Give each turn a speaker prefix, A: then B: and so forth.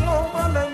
A: show my